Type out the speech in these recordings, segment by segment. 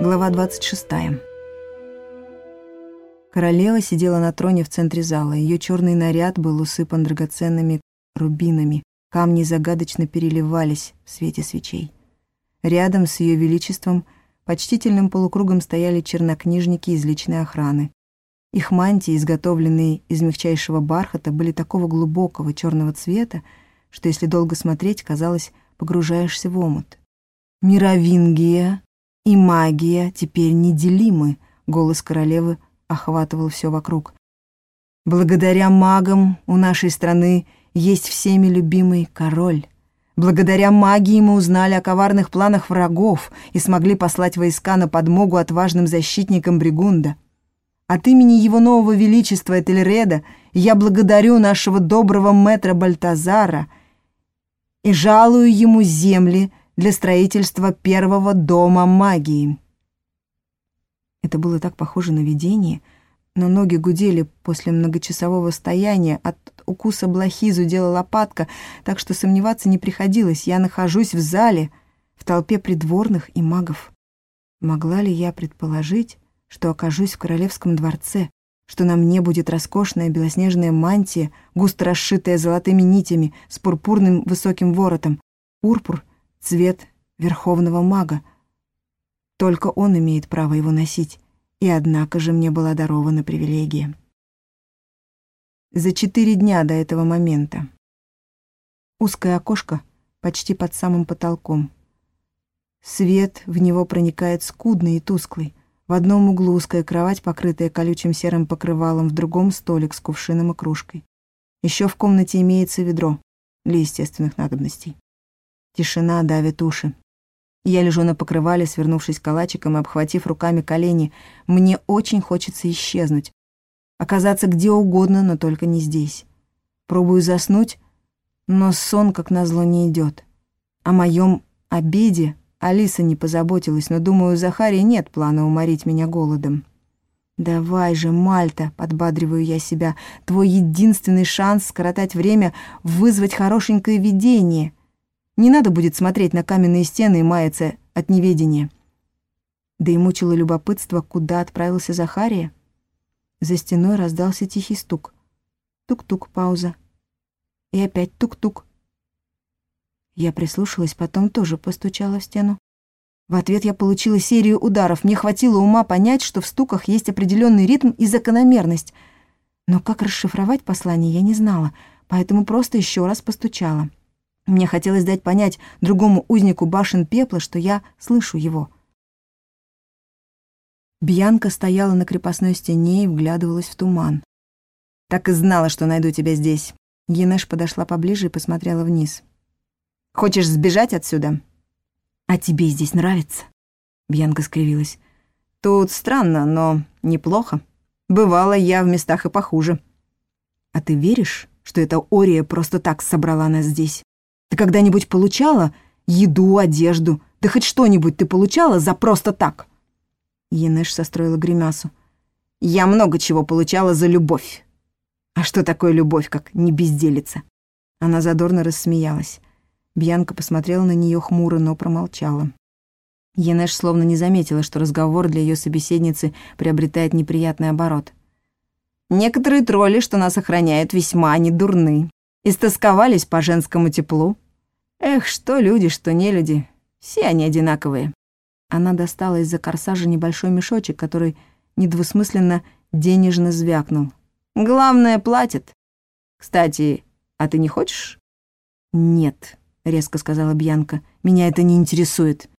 Глава 26. Королева сидела на троне в центре зала. Ее черный наряд был усыпан драгоценными рубинами. Камни загадочно переливались в свете свечей. Рядом с ее величеством почтительным полукругом стояли чернокнижники из личной охраны. Их мантии, изготовленные из мягчайшего бархата, были такого глубокого черного цвета, что если долго смотреть, казалось, погружаешься в омут. Мировингия и магия теперь неделимы, голос королевы охватывал все вокруг. Благодаря магам у нашей страны есть всеми любимый король. Благодаря магии мы узнали о коварных планах врагов и смогли послать войска на подмогу отважным защитникам Бригунда. От имени его нового величества Этельреда я благодарю нашего доброго мэтра Бальтазара и жалую ему земли, для строительства первого дома магии. Это было так похоже на видение, но ноги гудели после многочасового стояния, от укуса блохи зудела лопатка, так что сомневаться не приходилось. Я нахожусь в зале, в толпе придворных и магов. Могла ли я предположить, что окажусь в королевском дворце, что на мне будет роскошная белоснежная мантия, густо расшитая золотыми нитями, с пурпурным высоким воротом. Пурпур цвет верховного мага. Только он имеет право его носить, и однако же мне была дарована привилегия. За четыре дня до этого момента. Узкое окошко почти под самым потолком. Свет в него проникает скудный и тусклый. В одном углу узкая кровать, покрытая колючим серым покрывалом, в другом столик с кувшином и кружкой. Еще в комнате имеется ведро для естественных надобностей. Тишина давит уши. Я лежу на покрывале, свернувшись калачиком и обхватив руками колени. Мне очень хочется исчезнуть. Оказаться где угодно, но только не здесь. Пробую заснуть, но сон, как назло, не идет. О моем обеде Алиса не позаботилась, но, думаю, у Захарии нет плана уморить меня голодом. «Давай же, Мальта!» — подбадриваю я себя. «Твой единственный шанс скоротать время — вызвать хорошенькое видение». Не надо будет смотреть на каменные стены и маяться от неведения. Да и мучило любопытство, куда отправился Захария. За стеной раздался тихий стук. Тук-тук, пауза. И опять тук-тук. Я прислушалась, потом тоже постучала в стену. В ответ я получила серию ударов. Мне хватило ума понять, что в стуках есть определенный ритм и закономерность. Но как расшифровать послание, я не знала, поэтому просто еще раз постучала. Мне хотелось дать понять другому узнику башен пепла, что я слышу его. Бьянка стояла на крепостной стене и вглядывалась в туман. «Так и знала, что найду тебя здесь». Енеш подошла поближе и посмотрела вниз. «Хочешь сбежать отсюда?» «А тебе здесь нравится?» Бьянка скривилась. «Тут странно, но неплохо. Бывало я в местах и похуже». «А ты веришь, что эта Ория просто так собрала нас здесь?» Ты когда-нибудь получала еду, одежду? Да хоть что-нибудь ты получала за просто так?» Енеш состроила гримасу. «Я много чего получала за любовь». «А что такое любовь, как не безделица?» Она задорно рассмеялась. Бьянка посмотрела на нее хмуро, но промолчала. Енеш словно не заметила, что разговор для ее собеседницы приобретает неприятный оборот. «Некоторые тролли, что нас охраняют, весьма недурны. Истосковались по женскому теплу. Эх, что люди, что не люди, все они одинаковые. Она достала из-за корсажа небольшой мешочек, который недвусмысленно денежно звякнул. Главное, платят. Кстати, а ты не хочешь? Нет, резко сказала Бьянка. Меня это не интересует.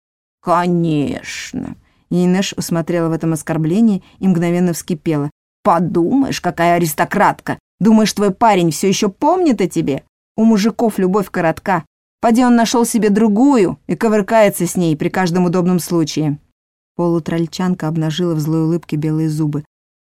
Конечно. Инеш усмотрела в этом оскорблении и мгновенно вскипела. Подумаешь, какая аристократка! Думаешь, твой парень все еще помнит о тебе? У мужиков любовь коротка. Поди он нашел себе другую и ковыркается с ней при каждом удобном случае». Полутрольчанка обнажила в злой улыбке белые зубы.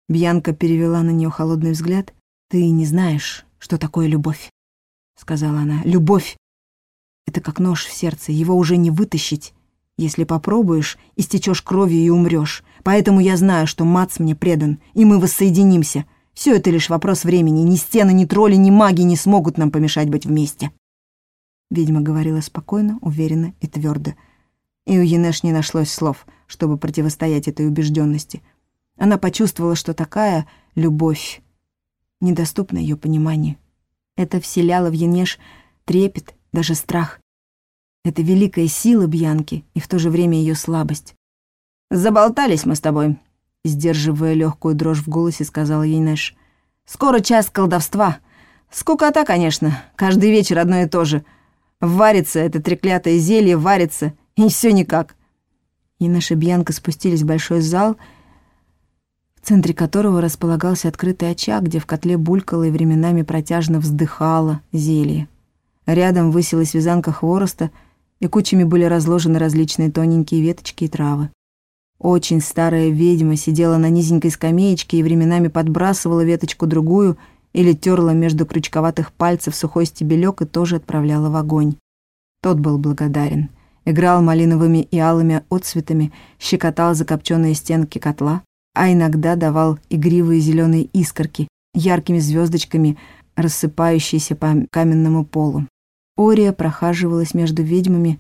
Бьянка перевела на нее холодный взгляд. «Ты не знаешь, что такое любовь», — сказала она. «Любовь — это как нож в сердце, его уже не вытащить. Если попробуешь, истечешь кровью и умрешь. Поэтому я знаю, что Мац мне предан, и мы воссоединимся. Все это лишь вопрос времени. Ни стены, ни тролли, ни маги не смогут нам помешать быть вместе. Ведьма говорила спокойно, уверенно и твердо. И у Енеш не нашлось слов, чтобы противостоять этой убежденности. Она почувствовала, что такая любовь недоступна ее пониманию. Это вселяло в Енеш трепет, даже страх. Это великая сила Бьянки и в то же время ее слабость. «Заболтались мы с тобой», — сдерживая легкую дрожь в голосе, сказала Енеш. «Скоро час колдовства. Скукота, конечно, каждый вечер одно и то же. Варится это треклятое зелье, варится, и все никак». И Бьянка спустились в большой зал, в центре которого располагался открытый очаг, где в котле булькало и временами протяжно вздыхало зелье. Рядом высилась вязанка хвороста, и кучами были разложены различные тоненькие веточки и травы. Очень старая ведьма сидела на низенькой скамеечке и временами подбрасывала веточку другую или терла между крючковатых пальцев сухой стебелек и тоже отправляла в огонь. Тот был благодарен. Играл малиновыми и алыми отцветами, щекотал закопченные стенки котла, а иногда давал игривые зеленые искорки, яркими звездочками, рассыпающиеся по каменному полу. Ория прохаживалась между ведьмами,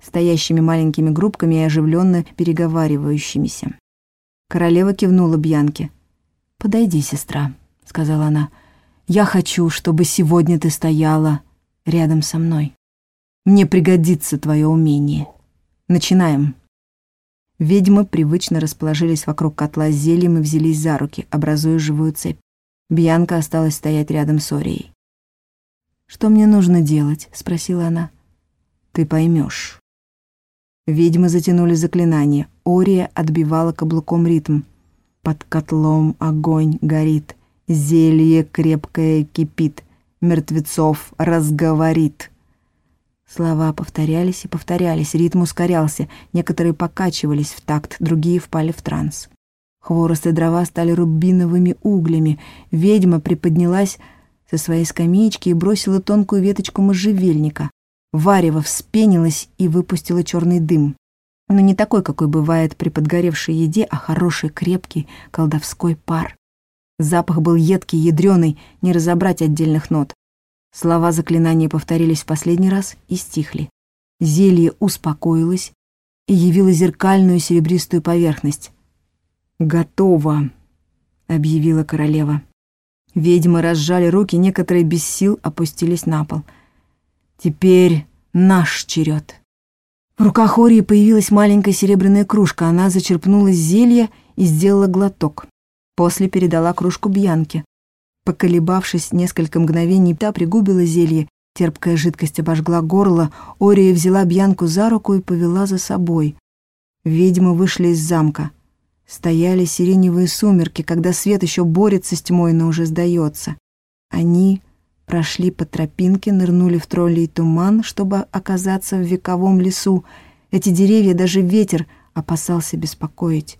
стоящими маленькими группками и оживленно переговаривающимися. Королева кивнула Бьянке. «Подойди, сестра», — сказала она. «Я хочу, чтобы сегодня ты стояла рядом со мной. Мне пригодится твое умение. Начинаем». Ведьмы привычно расположились вокруг котла с зельем и взялись за руки, образуя живую цепь. Бьянка осталась стоять рядом с Орией. «Что мне нужно делать?» — спросила она. «Ты поймешь. Ведьмы затянули заклинание. Ория отбивала каблуком ритм. Под котлом огонь горит, зелье крепкое кипит, мертвецов разговорит. Слова повторялись и повторялись, ритм ускорялся, некоторые покачивались в такт, другие впали в транс. Хворост и дрова стали рубиновыми углями. Ведьма приподнялась со своей скамеечки и бросила тонкую веточку можжевельника. Варево вспенилась и выпустила черный дым. Но не такой, какой бывает при подгоревшей еде, а хороший, крепкий, колдовской пар. Запах был едкий, ядреный, не разобрать отдельных нот. Слова заклинания повторились в последний раз и стихли. Зелье успокоилось и явило зеркальную серебристую поверхность. «Готово», — объявила королева. Ведьмы разжали руки, некоторые без сил опустились на пол — Теперь наш черед. В руках Ории появилась маленькая серебряная кружка. Она зачерпнула зелье и сделала глоток. После передала кружку Бьянке. Поколебавшись несколько мгновений, та пригубила зелье. Терпкая жидкость обожгла горло. Ория взяла Бьянку за руку и повела за собой. Ведьмы вышли из замка. Стояли сиреневые сумерки, когда свет еще борется с тьмой, но уже сдается. Они Прошли по тропинке, нырнули в троллей туман, чтобы оказаться в вековом лесу. Эти деревья даже ветер опасался беспокоить.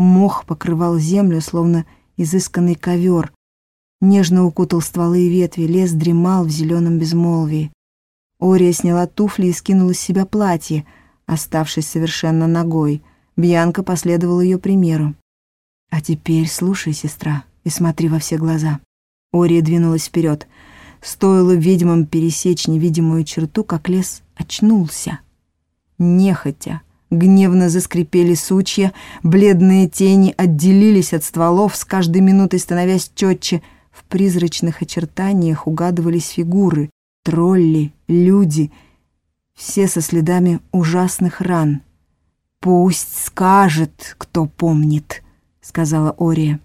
Мох покрывал землю, словно изысканный ковер. Нежно укутал стволы и ветви, лес дремал в зеленом безмолвии. Ория сняла туфли и скинула с себя платье, оставшись совершенно ногой. Бьянка последовала ее примеру. «А теперь слушай, сестра, и смотри во все глаза». Ория двинулась вперед. Стоило ведьмам пересечь невидимую черту, как лес очнулся. Нехотя, гневно заскрипели сучья, бледные тени отделились от стволов, с каждой минутой становясь четче. В призрачных очертаниях угадывались фигуры, тролли, люди, все со следами ужасных ран. «Пусть скажет, кто помнит», — сказала Ория.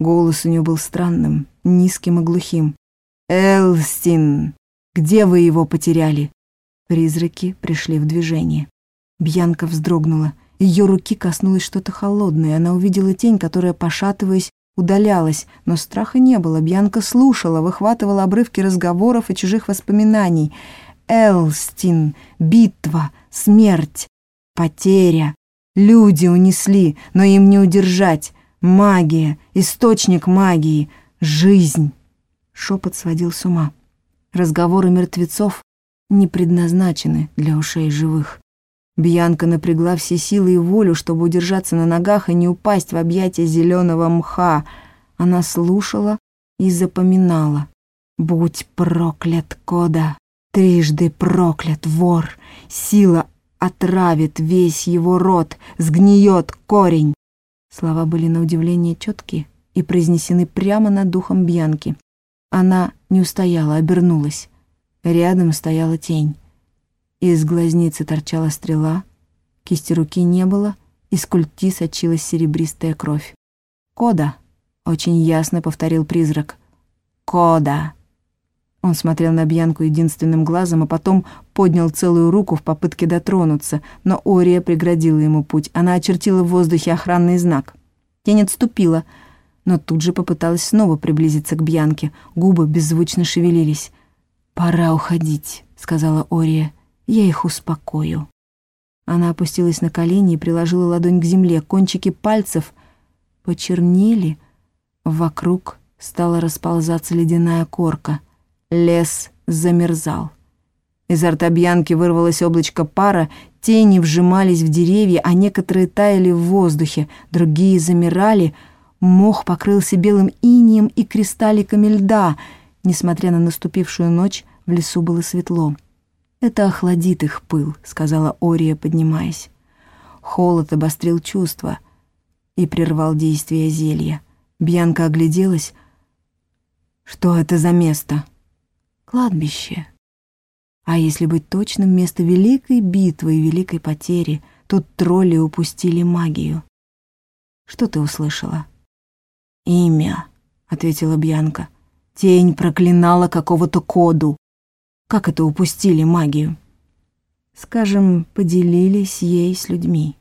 Голос у нее был странным, низким и глухим. «Элстин, где вы его потеряли?» Призраки пришли в движение. Бьянка вздрогнула. Ее руки коснулось что-то холодное. Она увидела тень, которая, пошатываясь, удалялась, но страха не было. Бьянка слушала, выхватывала обрывки разговоров и чужих воспоминаний. Элстин, битва, смерть, потеря. Люди унесли, но им не удержать. Магия, источник магии, жизнь. Шепот сводил с ума. Разговоры мертвецов не предназначены для ушей живых. Бьянка напрягла все силы и волю, чтобы удержаться на ногах и не упасть в объятия зеленого мха. Она слушала и запоминала. «Будь проклят, Кода! Трижды проклят, вор! Сила отравит весь его рот, сгниет корень. Слова были на удивление четкие и произнесены прямо над духом Бьянки. Она не устояла, обернулась. Рядом стояла тень. Из глазницы торчала стрела, кисти руки не было, из культи сочилась серебристая кровь. «Кода!» — очень ясно повторил призрак. «Кода!» Он смотрел на Бьянку единственным глазом, а потом поднял целую руку в попытке дотронуться, но Ория преградила ему путь. Она очертила в воздухе охранный знак. Тень отступила, но тут же попыталась снова приблизиться к Бьянке. Губы беззвучно шевелились. «Пора уходить», — сказала Ория. «Я их успокою». Она опустилась на колени и приложила ладонь к земле. Кончики пальцев почернели. Вокруг стала расползаться ледяная корка. Лес замерзал. Из рта Бьянки вырвалось облачко пара, тени вжимались в деревья, а некоторые таяли в воздухе, другие замирали. Мох покрылся белым инием и кристалликами льда. Несмотря на наступившую ночь, в лесу было светло. «Это охладит их пыл», — сказала Ория, поднимаясь. Холод обострил чувства и прервал действие зелья. Бьянка огляделась. «Что это за место?» «Кладбище», а если быть точным, место великой битвы и великой потери, тут тролли упустили магию. Что ты услышала? «Имя», — ответила Бьянка. «Тень проклинала какого-то коду. Как это упустили магию?» «Скажем, поделились ей с людьми.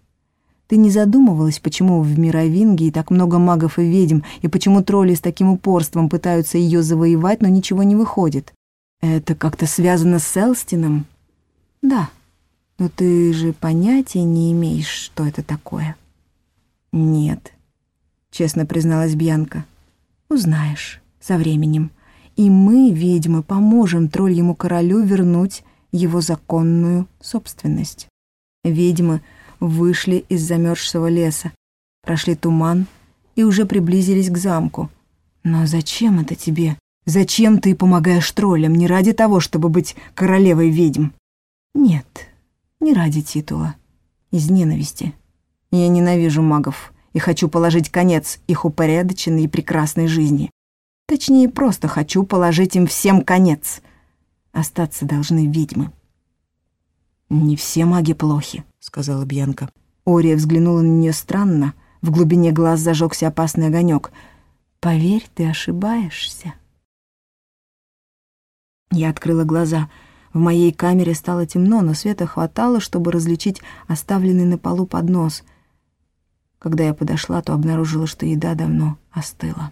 Ты не задумывалась, почему в Мировингии так много магов и ведьм, и почему тролли с таким упорством пытаются ее завоевать, но ничего не выходит?» Это как-то связано с Элстином? Да. Но ты же понятия не имеешь, что это такое. Нет, честно призналась Бьянка. Узнаешь со временем. И мы, ведьмы, поможем тролльему королю вернуть его законную собственность. Ведьмы вышли из замерзшего леса, прошли туман и уже приблизились к замку. Но зачем это тебе? Зачем ты помогаешь троллям? Не ради того, чтобы быть королевой ведьм? Нет, не ради титула. Из ненависти. Я ненавижу магов и хочу положить конец их упорядоченной и прекрасной жизни. Точнее, просто хочу положить им всем конец. Остаться должны ведьмы. «Не все маги плохи», — сказала Бьянка. Ория взглянула на нее странно. В глубине глаз зажегся опасный огонек. «Поверь, ты ошибаешься». Я открыла глаза. В моей камере стало темно, но света хватало, чтобы различить оставленный на полу поднос. Когда я подошла, то обнаружила, что еда давно остыла.